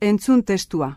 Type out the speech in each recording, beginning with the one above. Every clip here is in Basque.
Entzun testua.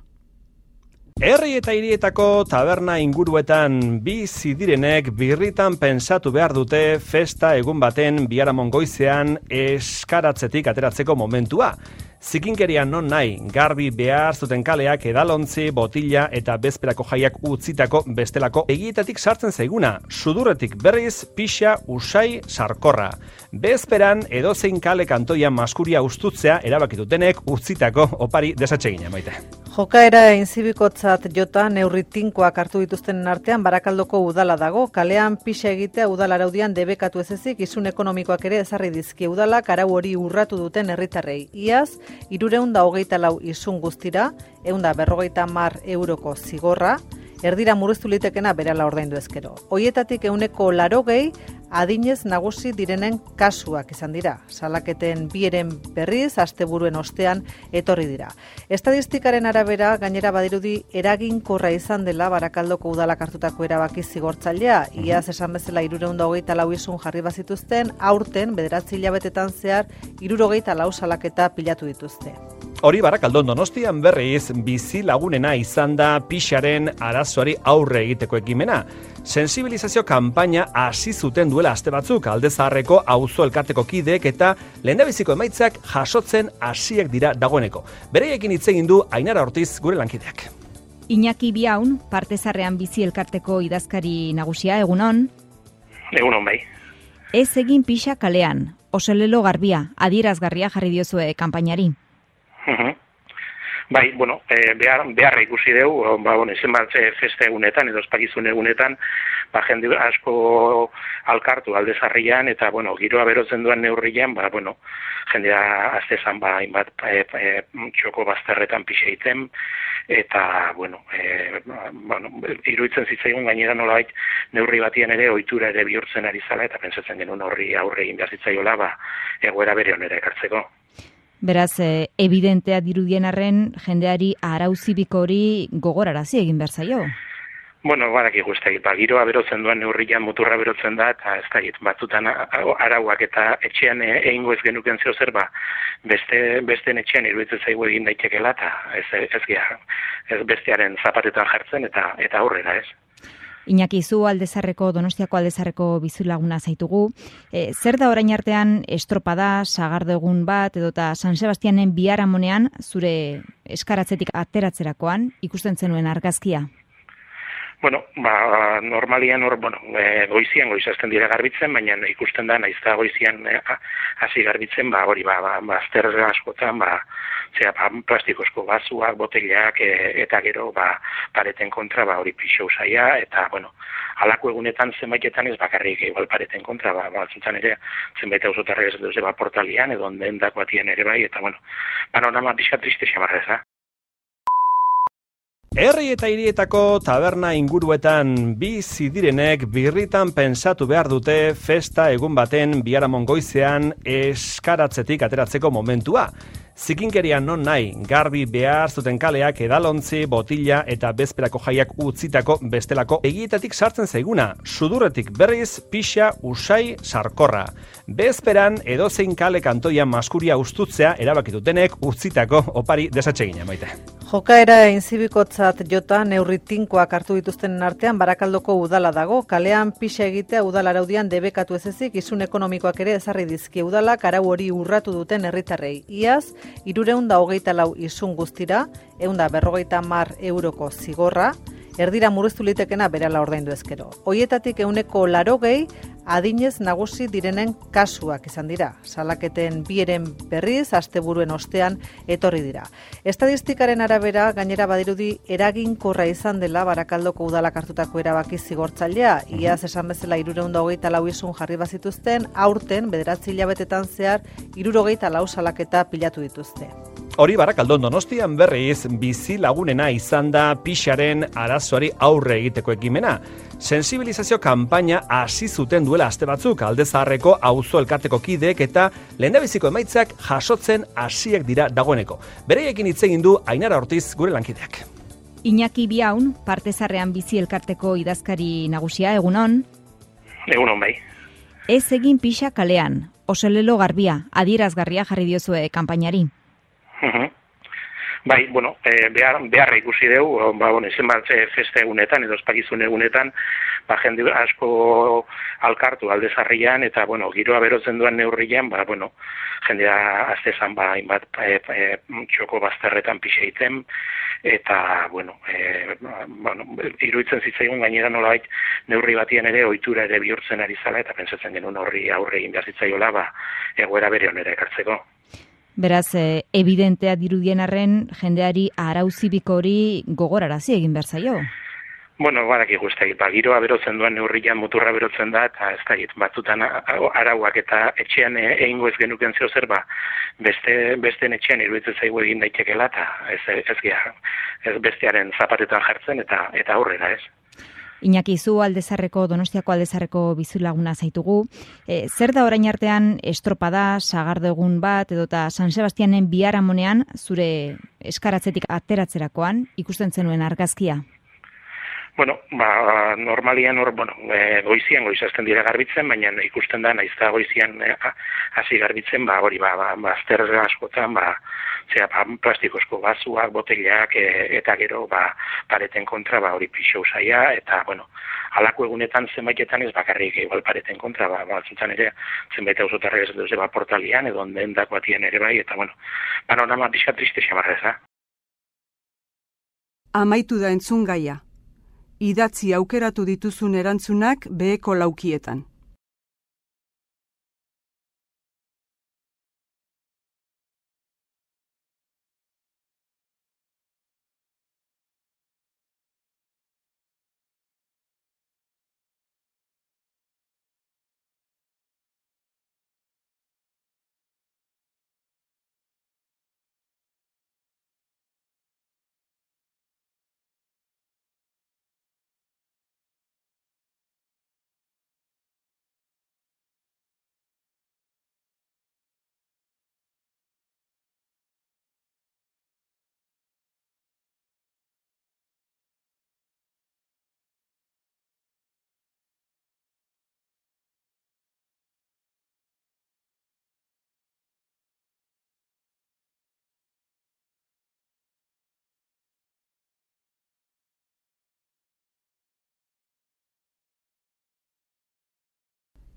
Herri eta hirietako taberna inguruetan bi zidirenek birritan pensatu behar dute festa egun baten biaramon goizean eskaratzetik ateratzeko momentua. Zikinkerian non nahi, garbi behar zuten kaleak edalontzi, botila eta bezperako jaiak utzitako bestelako egietatik sartzen zaiguna, sudurretik berriz, pixa, usai, sarkorra. Bezperan edozein kale kantoia maskuria ustutzea erabakitutenek utzitako opari desatsegina, maite. Jokaera inzibikotzat jota neurritinkoak hartu dituzten artean barakaldoko udala dago, kalean pixa egitea udala araudian debekatu ez ezik, izun ekonomikoak ere ezarri dizki udalak arau hori urratu duten herritarrei. Iaz, irureunda hogeita lau izun guztira, eunda berrogeita mar euroko zigorra, erdira murriztu litekena berala ordaindu ezkero. Hoietatik euneko laro gehi, adinez nagusi direnen kasuak izan dira. Salaketen bieren berriz, asteburuen ostean etorri dira. Estadistikaren arabera, gainera badirudi, eraginkorra izan dela barakaldoko udalak hartutako erabaki zigortzailea. Iaz esan bezala irureunda hogeita lau izun jarri bazituzten, aurten, bederatzi hilabetetan zehar, irurogeita lau salaketa pilatu dituzte. Hori barakaldon donostian berriz bizi lagunena izan da pixaren arazoari aurre egiteko ekimena. Sensibilizazio kanpaina hasi zuten duela aste batzuk aldezaharreko auzo elkarteko kideek eta lehendabiziko emaitzak jasotzen hasiek dira dagoeneko. Bereiekin hitz egin du Ainara Ortiz gure lankideak. Iñaki Biaun, partezarrean bizi elkarteko idazkari nagusia, egunon? Egunon bai. Ez egin pixa kalean, osolelo garbia, adierazgarria jarri diozue kanpainari. Bai, bueno, e, behar, beharra ikusi dugu, ba, bueno, izen bat feste egunetan, edo espakizun egunetan, ba, jende asko alkartu aldezarrian, eta, bueno, giroa berotzen duen neurrian, ba, bueno, jendea aztezan, ba, inbat, e, e, txoko bazterretan pixeiten, eta, bueno, e, bueno, iruditzen zitzaigun gainera nolabait neurri batian ere, ohitura ere bihurtzen ari zala, eta pentsatzen genuen horri aurre egin behar zitzaiola, ba, egoera bere onera ekartzeko. Beraz, e, evidentea dirudien arren, jendeari arauzibiko hori gogorarazi egin behar zaio? Bueno, badak ikuste, ba, giroa berotzen duen neurrian muturra berotzen da, eta ez da, batzutan arauak eta etxean e, egingo ez genuken zeo zer, ba, beste, beste etxean iruditzen zaigu egin daitekela, eta ez, ez, ez bestearen zapatetan jartzen, eta eta aurrera, ez. Iñaki zu aldezarreko, donostiako aldezarreko bizulaguna zaitugu. E, zer da orain artean estropada, sagardo egun bat, edota San Sebastianen biharamonean, zure eskaratzetik ateratzerakoan, ikusten zenuen argazkia? Bueno, ba, normalian hor, bueno, e, goizian goizazten dira garbitzen, baina ikusten da, naizta goizian e, hasi garbitzen, ba, hori, ba, ba, ba askotan, ba, zera, ba, plastikozko bazuak, botellak, e, eta gero, ba, pareten kontra, ba, hori pixo usaia, eta, bueno, alako egunetan zenbaitetan ez bakarrik igual pareten kontra, ba, ba ere, zenbait hau zotarra ez duz, ba, portalian, edo den dako ere bai, eta, bueno, panorama pixka triste xamarrez, ha? Herri eta hirietako taberna inguruetan bi zidirenek birritan pensatu behar dute festa egun baten biaramon goizean eskaratzetik ateratzeko momentua. Zikinkerian non nahi, garbi behar zuten kaleak edalontzi, botila eta bezperako jaiak utzitako bestelako egietatik sartzen zaiguna, sudurretik berriz, pixa, usai, sarkorra. Bezperan edozein kale kantoia maskuria ustutzea erabakitutenek utzitako opari desatxegina, maite. Jokaera inzibikotzat jota neurri tinkoak hartu dituzten artean barakaldoko udala dago, kalean pixa egitea udala araudian debekatu ez ezik, izun ekonomikoak ere ezarri dizki udalak arau hori urratu duten herritarrei. Iaz, irureunda hogeita lau izun guztira, eunda berrogeita mar euroko zigorra, erdira mureztu litekena berala ordaindu ezkero. Hoietatik euneko laro gehi, adinez nagusi direnen kasuak izan dira. Salaketen bieren berriz, asteburuen ostean etorri dira. Estadistikaren arabera, gainera badirudi, eraginkorra izan dela barakaldoko udalak hartutako erabaki zigortzailea. Iaz esan bezala irureunda hogeita lau izun jarri bazituzten, aurten, bederatzi hilabetetan zehar, irurogeita lau salaketa pilatu dituzte. Hori barakaldon donostian berriz bizi lagunena izan da pixaren arazoari aurre egiteko ekimena. Sensibilizazio kanpaina hasi zuten duela aste batzuk aldezaharreko auzo elkarteko kideek eta lehendabiziko emaitzak jasotzen hasiek dira dagoeneko. Bereiekin hitz egin du Ainara Ortiz gure lankideak. Iñaki Biaun, partezarrean bizi elkarteko idazkari nagusia, egunon? Egunon bai. Ez egin pixa kalean, oselelo garbia, adierazgarria jarri diozue kanpainari. Bai, bueno, e, behar, beharra ikusi dugu, ba, bueno, izen bat feste egunetan, edo espakizun egunetan, ba, jende asko alkartu aldezarrian, eta, bueno, giroa berotzen duen neurrian, ba, bueno, jendea azte zan, ba, inbat, e, e, txoko bazterretan pixe egiten, eta, bueno, e, bueno, iruditzen zitzaigun gainera nolait, neurri batien ere, ohitura ere bihurtzen ari zala, eta pentsatzen genuen horri aurre egin behar zitzaiola, ba, egoera bere onera ekartzeko. Beraz, e, evidentea dirudien arren, jendeari arauzibiko hori gogorarazi egin behar zaio? Bueno, badak ikustek, ba, giroa berotzen duen neurrian muturra berotzen da, eta ez da, batzutan arauak eta etxean e, egingo ez genuken zeo zer, ba, beste, beste etxean iruditzen zaigu egin daitekela, eta ez, ez, ez, ez bestearen zapatetan jartzen, eta eta aurrera, ez. Iñaki zu aldezarreko, donostiako aldezarreko bizulaguna zaitugu. E, zer da orain artean estropada, sagardo egun bat, edota San Sebastianen biharamonean, zure eskaratzetik ateratzerakoan, ikusten zenuen argazkia? Bueno, ba, normalian hor, bueno, e, goizian goizazten dira garbitzen, baina ikusten da, naizta goizian e, hasi garbitzen, ba, hori, ba, ba, ba askotan, ba, zera, ba, plastikozko bazuak, botellak, e, eta gero, ba, pareten kontra, ba, hori pixo usaia, eta, bueno, alako egunetan zenbaitetan ez bakarrik igual pareten kontra, ba, ba ere, zenbait hau zotarra ez duz, ba, portalian, edo onden dako atien ere bai, eta, bueno, panorama pixka triste xamarrez, ha? Amaitu da entzun gaia. Idatzi aukeratu dituzun erantzunak beheko laukietan.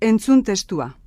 Entzun testua.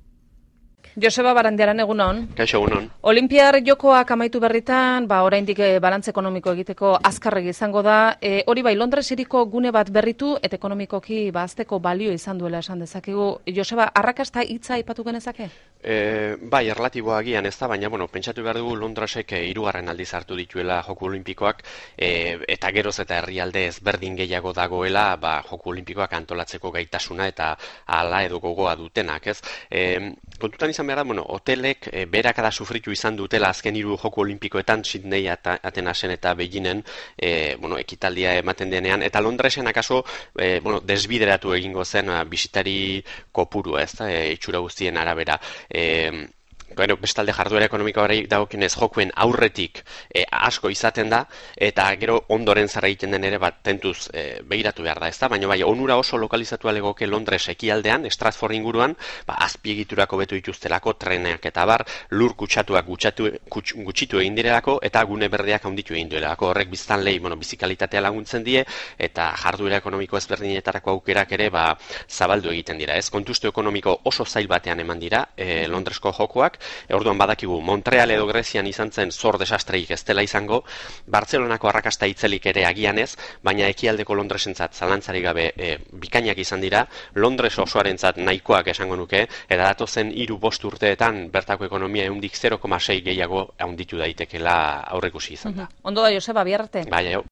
Joseba Barandiaran egunon. Kaixo egunon. Olimpiar jokoak amaitu berritan, ba oraindik e, balantze ekonomiko egiteko azkarregi izango da. E, hori bai Londres iriko gune bat berritu eta ekonomikoki ba azteko balio izan duela esan dezakegu. Joseba, arrakasta hitza aipatu genezake? E, bai, erlatiboa agian ez da, baina bueno, pentsatu behar dugu Londresek hirugarren aldiz hartu dituela Joku Olimpikoak e, eta geroz eta herrialde ezberdin gehiago dagoela, ba Joku Olimpikoak antolatzeko gaitasuna eta hala edo gogoa dutenak, ez? E, kontutan izan behar da, bueno, hotelek e, berakada sufritu izan dutela azken hiru joku olimpikoetan, Sydney eta Atenasen eta Beijingen, e, bueno, ekitaldia ematen denean, eta Londresen akaso, e, bueno, desbideratu egingo zen a, bisitari kopuru, ez da, e, itxura guztien arabera. E, Bueno, bestalde jarduera ekonomikoari dagokinez jokuen aurretik e, asko izaten da eta gero ondoren zara egiten den ere bat tentuz e, begiratu behar da, ezta? Baina bai, onura oso lokalizatu legoke Londres ekialdean, Stratford inguruan, ba, azpiegiturako betu dituztelako treneak eta bar, lur kutsatuak gutxatu, kuts, gutxitu egin direlako eta gune berdeak handitu egin duelako. Horrek biztan lehi, bueno, bizikalitatea laguntzen die eta jarduera ekonomiko ezberdinetarako aukerak ere ba, zabaldu egiten dira. Ez kontustu ekonomiko oso zail batean eman dira e, Londresko jokoak, orduan badakigu Montreal edo Grezian izan zen zor desastreik ez dela izango, Bartzelonako arrakasta itzelik ere agianez, baina ekialdeko Londresentzat zalantzari gabe e, bikainak izan dira, Londres osoarentzat nahikoak esango nuke, eta dato zen hiru bost urteetan bertako ekonomia eundik 0,6 gehiago haunditu daitekela aurrekusi izan da. Ondo da, Joseba, biarte. Bai, jo.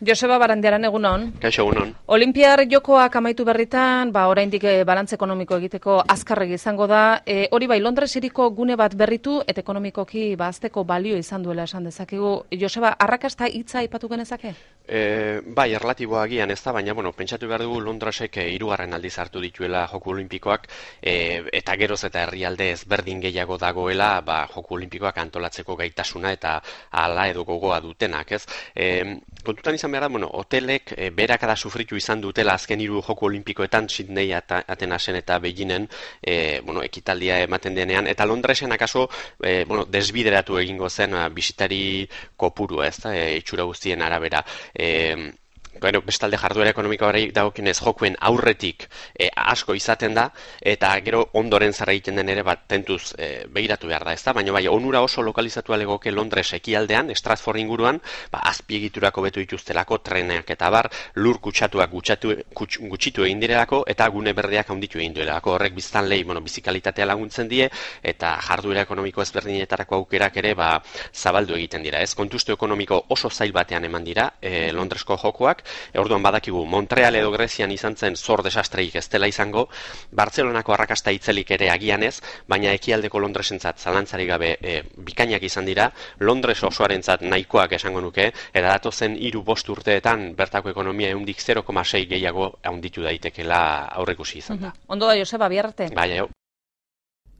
Joseba Barandiaran egunon. Kaixo egunon. Olimpiar jokoak amaitu berritan, ba oraindik eh, balantze ekonomiko egiteko azkarregi izango da. E, hori bai Londres iriko gune bat berritu eta ekonomikoki ba azteko balio izan duela esan dezakegu. Joseba, arrakasta hitza aipatu genezake? E, bai, erlatiboa agian ez da, baina bueno, pentsatu behar dugu Londresek eh, hirugarren aldiz hartu dituela Joku Olimpikoak e, eta geroz eta herrialde ezberdin gehiago dagoela, ba Joku Olimpikoak antolatzeko gaitasuna eta hala edo gogoa dutenak, ez? E, kontutan izan behar da, bueno, hotelek e, berakada sufritu izan dutela azken hiru joku olimpikoetan, Sydney eta Atenasen eta Beijingen, e, bueno, ekitaldia ematen denean, eta Londresen akaso, e, bueno, desbideratu egingo zen a, bisitari kopuru, ez da, e, itxura guztien arabera. E, bueno, bestalde jarduera ekonomikoari dagokinez jokuen aurretik e, asko izaten da eta gero ondoren zara egiten den ere bat tentuz e, begiratu behar da, ezta? Baina bai, onura oso lokalizatu legoke Londres ekialdean, Stratford inguruan, ba, azpiegiturako betu dituztelako treneak eta bar, lur kutsatuak gutxatu, kuts, gutxitu egin direlako eta gune berdeak handitu egin duelako. Horrek biztan lehi, bueno, bizikalitatea laguntzen die eta jarduera ekonomiko ezberdinetarako aukerak ere ba, zabaldu egiten dira. Ez kontustu ekonomiko oso zail batean eman dira e, Londresko jokoak, orduan badakigu Montreal edo Grezian izan zen zor desastreik ez dela izango, Bartzelonako arrakasta itzelik ere agianez, baina ekialdeko Londresentzat zalantzari gabe e, bikainak izan dira, Londres osoarentzat nahikoak esango nuke, eta dato zen hiru bost urteetan bertako ekonomia eundik 0,6 gehiago haunditu daitekela aurrekusi izan da. Ondo da, Joseba, biarte. Bai, jo.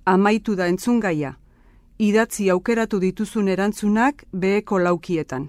Amaitu da entzun gaia. Idatzi aukeratu dituzun erantzunak beheko laukietan.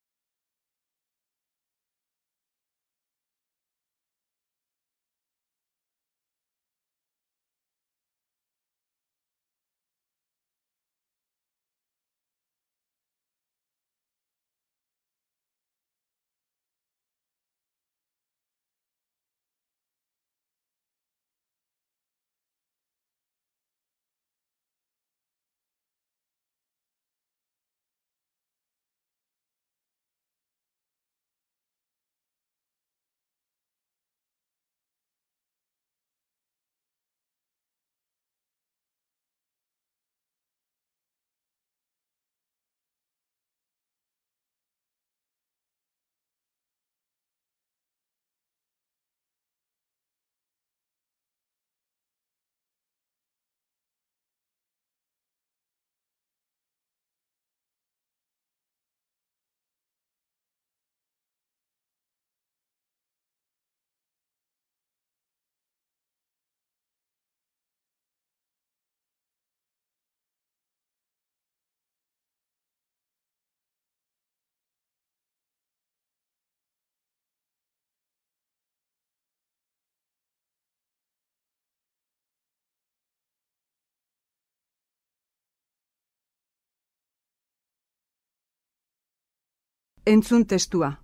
Entzun testua.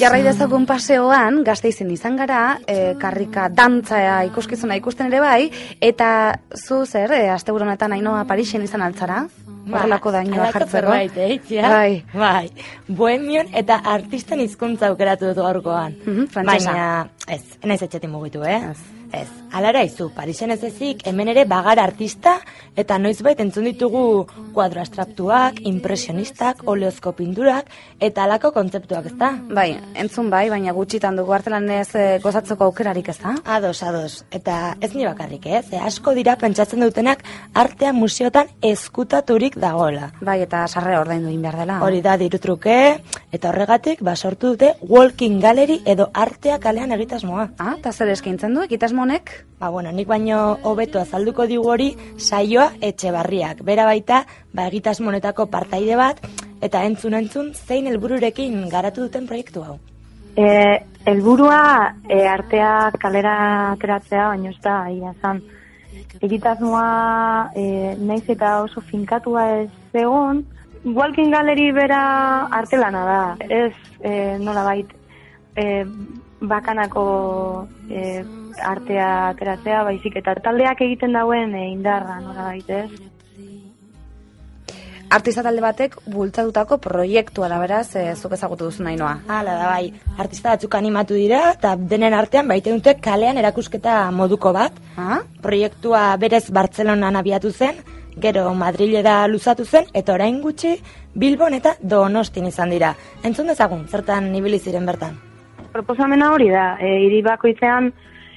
Jarrai dezagun paseoan, gazteizen izan gara, e, karrika dantza ikuskizuna ikusten ere bai, eta zu zer, e, aste honetan ainoa Parisen izan altzara? Horrelako da inoa jartzeko. eh, bai. bai. Bohemion eta artisten hizkuntza aukeratu dut gaurkoan. Mhm, frantsesa. Baina, ez, enaiz etxetin mugitu, eh? Ez. Alara izu, Parisen ez ezik, hemen ere bagar artista, eta noizbait entzun ditugu kuadro astraptuak, impresionistak, oleozko pindurak, eta alako kontzeptuak, ez da? Bai, entzun bai, baina gutxitan dugu artelan ez e, gozatzeko aukerarik ez da? Ados, ados. Eta ez ni bakarrik, ez? E, asko dira pentsatzen dutenak artea museotan eskutaturik dagoela. Bai, eta sarre ordaindu egin behar dela. Hori da dirutruke, eta horregatik basortu dute Walking Gallery edo artea kalean egitasmoa. Ah, eta zer eskaintzen du, egitasmonek? Ba, bueno, nik baino hobeto azalduko digu hori saioa etxe barriak. Bera baita, ba, egitasmonetako partaide bat, eta entzun entzun zein helbururekin garatu duten proiektu hau. E, elburua e, artea kalera ateratzea, baino ez da, ia zan. Egitasmoa e, naiz eta oso finkatua ez egon, Walking Gallery bera artelana da, ez e, nola bait, e, bakanako e, artea ateratzea, baizik eta taldeak egiten dauen e, indarra nola bait, ez? Artista talde batek bultzatutako proiektua da beraz, e, zuk ezagutu duzu nahi noa. Hala da bai, artista batzuk animatu dira, eta denen artean baite dute kalean erakusketa moduko bat. Ha? Proiektua berez Bartzelonan abiatu zen, gero Madrilera luzatu zen, eta orain gutxi Bilbon eta Donostin izan dira. Entzun dezagun, zertan ibili ziren bertan. Proposamena hori da, e, hiri bakoitzean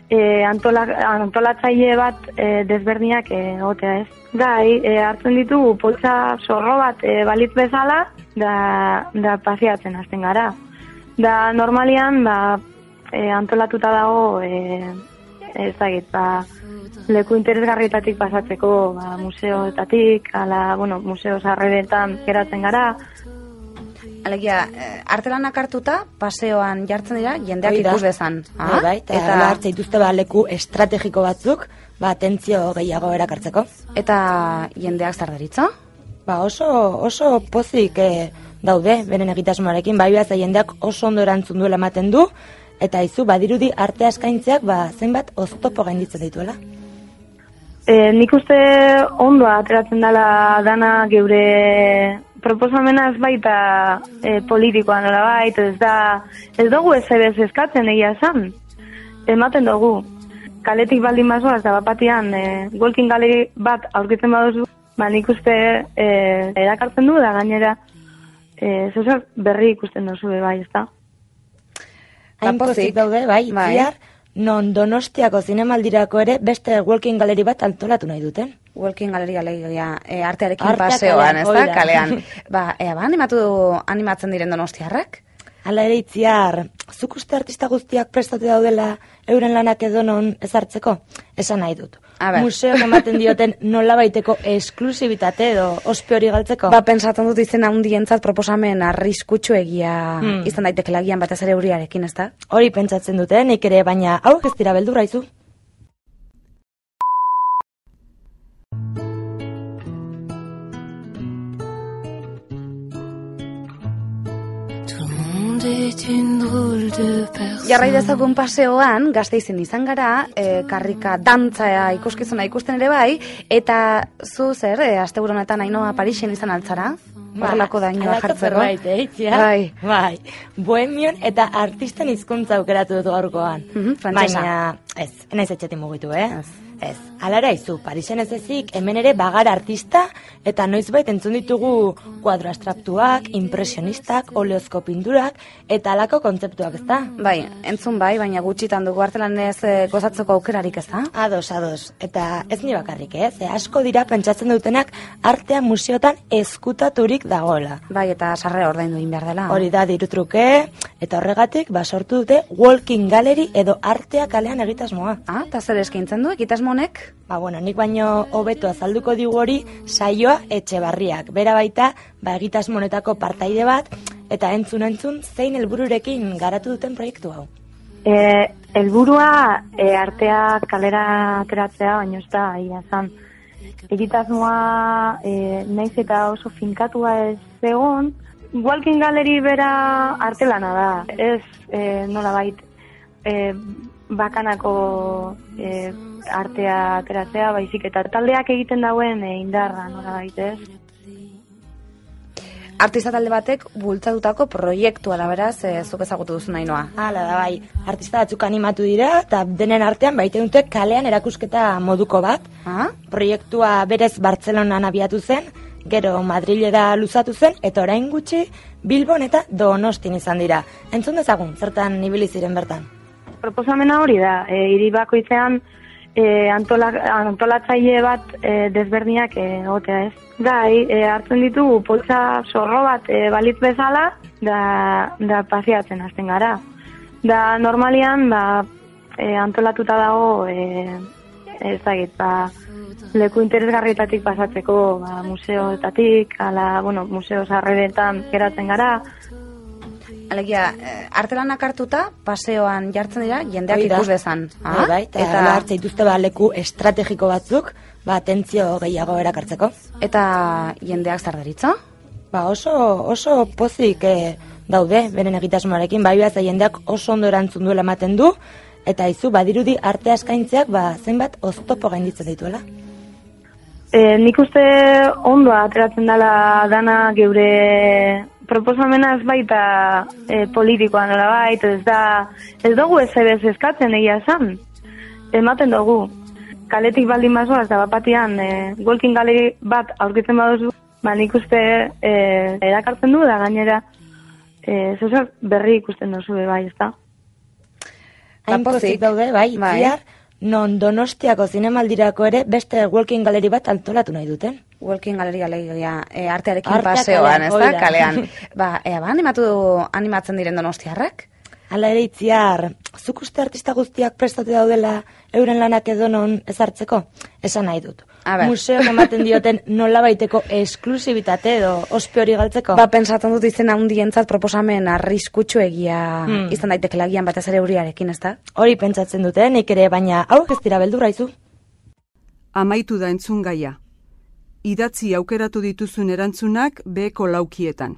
e, antola, antolatzaile bat e, desberdinak e, egotea ez. Gai, e, hartzen ditugu poltsa zorro bat e, balitz bezala, da, da pasiatzen hasten gara. Da normalian, ba, e, antolatuta dago, e, ez dakit, ba, leku interesgarrietatik pasatzeko, ba, museoetatik, ala, bueno, museo sarreretan geratzen gara, Alegia, eh, artelanak hartuta, paseoan jartzen dira, jendeak ikus dezan. Bai, bai, eta, eta hartze dituzte ba, leku estrategiko batzuk, ba, atentzio gehiago erakartzeko. Eta jendeak zer deritzo? Ba, oso, oso pozik eh, daude, beren egitasmoarekin, bai behaz, jendeak oso ondo erantzun duela ematen du, eta izu, badirudi artea eskaintzeak, ba, zenbat oztopo gainditzen dituela. E, nik uste ondoa ateratzen dela dana geure proposamena ez baita e, politikoa nola ez da, ez dugu ez ebez eskatzen egia esan. Ematen dugu. Kaletik baldin bazoaz, da bapatian, e, walking gallery bat aurkitzen baduzu, ba nik uste e, erakartzen du, da gainera, e, berri ikusten duzu, bai, ez da. Hain daude, bai, Bai. bihar, non donostiako zinemaldirako ere beste walking galeri bat antolatu nahi duten. Walking Galleria alegia e, artearekin Artea paseoan, ez da, kalean. ba, ea, ba, animatu, animatzen diren donostiarrak? Hala ere itziar, zuk uste artista guztiak prestatu daudela euren lanak edo non ezartzeko? Esan nahi dut. Museoak ematen dioten nolabaiteko esklusibitate edo ospe hori galtzeko? Ba, pentsatzen dut izena hundientzat proposamen arriskutsu egia Hmm. izan daiteke lagian batez ere uriarekin, ez da? Hori pentsatzen dute, nik ere, baina hau ez dira beldurra izu. Jarrai dezagun paseoan, gazteizen izan gara, e, karrika dantza ikuskizuna ikusten ere bai, eta zu zer, e, aste honetan ainoa Parisen izan altzara? Horrelako dainoa Halako jartzeko? zerbait, eh? Bai. Bai. Bohemion eta artisten hizkuntza aukeratu dut gaurkoan. Mhm, frantsesa. Baina, ez, enaiz etxetik mugitu, eh? Ez. Ez, alara izu, Parisen ez ezik, hemen ere bagar artista, eta noizbait entzun ditugu kuadro astraptuak, impresionistak, oleozko pinturak, eta alako kontzeptuak, ez da? Bai, entzun bai, baina gutxitan dugu artelanez e, gozatzeko aukerarik ez da? Ados, ados. Eta ez ni bakarrik, ez? E, asko dira pentsatzen dutenak artea museotan eskutaturik dagoela. Bai, eta sarre ordaindu egin behar dela. Hori da dirutruke, eta horregatik ba sortu dute Walking Gallery edo artea kalean egitasmoa. Ah, eta zer eskaintzen du, egitasmonek? Ba, bueno, nik baino hobeto azalduko digu hori saioa etxe barriak. Bera baita, ba, egitasmonetako partaide bat, eta entzun entzun zein helbururekin garatu duten proiektu hau. E, elburua e, artea kalera ateratzea, baina ez da, ia zan. Egitasmoa e, naiz eta oso finkatua ez egon, Walking Gallery bera artelana da, ez e, nola bait, e, bakanako e, artea ateratzea, baizik eta taldeak egiten dauen e, indarra nola bait, ez? Artista talde batek bultzatutako proiektua da beraz, e, zuk ezagutu duzu nahi noa. Hala da bai, artista batzuk animatu dira, eta denen artean baite dute kalean erakusketa moduko bat. Ah? Proiektua berez Bartzelonan abiatu zen, gero Madrilera luzatu zen, eta orain gutxi Bilbon eta Donostin izan dira. Entzun dezagun, zertan ibili ziren bertan. Proposamena hori da, e, hiri bakoitzean e, antola, antolatzaile bat e, desberdinak egotea ez. Gai, e, hartzen ditugu poltsa zorro bat e, balitz bezala, da, da paseatzen hasten gara. Da normalian, ba, e, antolatuta dago, e, ez dakit, ba, leku interesgarrietatik pasatzeko, ba, museoetatik, ala, bueno, museo sarreretan geratzen gara, Alegia, eh, artelanak hartuta, paseoan jartzen dira, jendeak Hori da. ikus dezan. Ah? Bai, bai, eta, eta hartze dituzte ba, leku estrategiko batzuk, ba, atentzio gehiago erakartzeko. Eta jendeak zer deritzo? Ba, oso, oso pozik eh, daude, beren egitasmoarekin, bai behaz, jendeak oso ondo erantzun duela ematen du, eta izu, badirudi arte eskaintzeak, ba, zenbat oztopo gainditzen dituela. E, nik uste ondo ateratzen dela dana geure proposamena ez baita e, politikoa nola baita, ez da, ez dugu ez ebez eskatzen egia esan. Ematen dugu. Kaletik baldin bazoaz da bapatian e, Walking Gallery bat aurkitzen baduzu, ba nik uste e, erakartzen du da gainera e, zeuzer berri ikusten duzu bai, ez da? Hain daude, bai, Bai. Non donostiako zinemaldirako ere beste walking galeri bat antolatu nahi duten. Walking Galleria alegia, e, artearekin Artea paseoan, ez da, kalean. ba, ea, ba, animatu, animatzen diren donostiarrak? Hala ere itziar, zuk uste artista guztiak prestatu daudela euren lanak edo non ezartzeko? Esan nahi dut. Museoak ematen dioten nolabaiteko esklusibitate edo ospe hori galtzeko? Ba, pentsatzen dut izena hundientzat proposamen arriskutsu egia Hmm. izan daiteke lagian batez ere uriarekin, ez da? Hori pentsatzen dute, nik ere, baina hau ez dira beldurra izu. Amaitu da entzun gaia. Idatzi aukeratu dituzun erantzunak beheko laukietan.